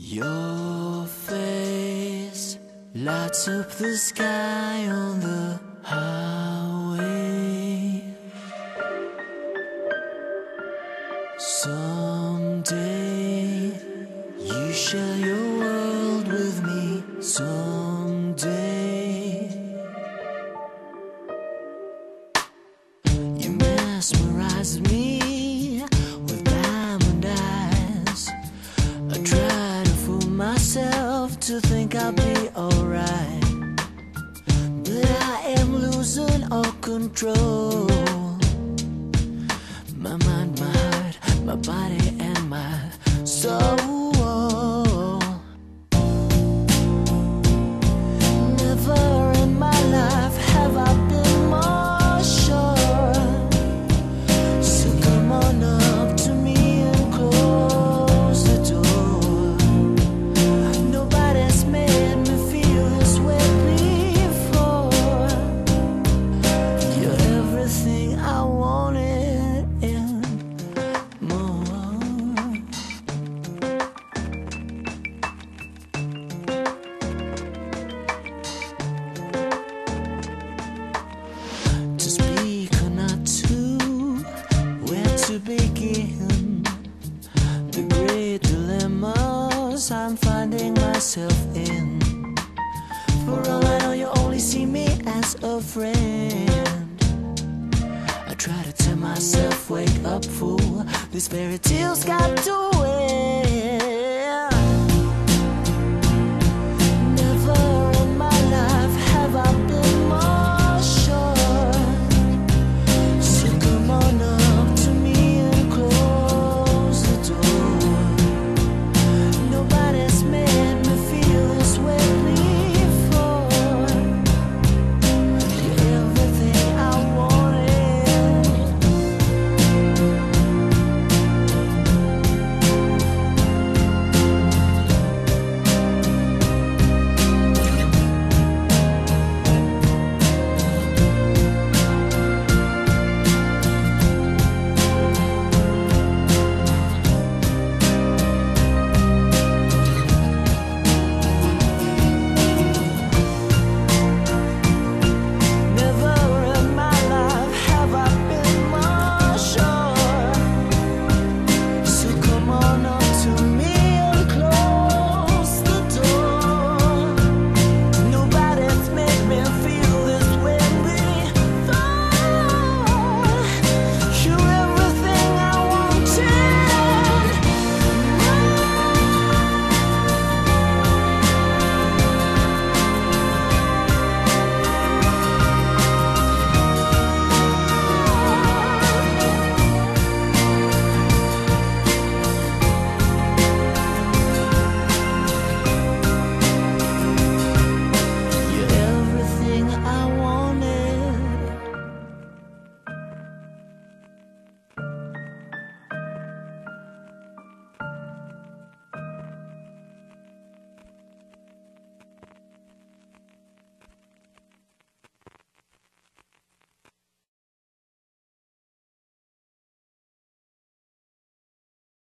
Your face lights up the sky on the highway. Someday you share your world with me. Someday you mesmerize me to think I'll be alright. But I am losing all control. My mind, I'm finding myself in. For all I know, you only see me as a friend. I try to tell myself, wake up, fool. This fairy tale's got to.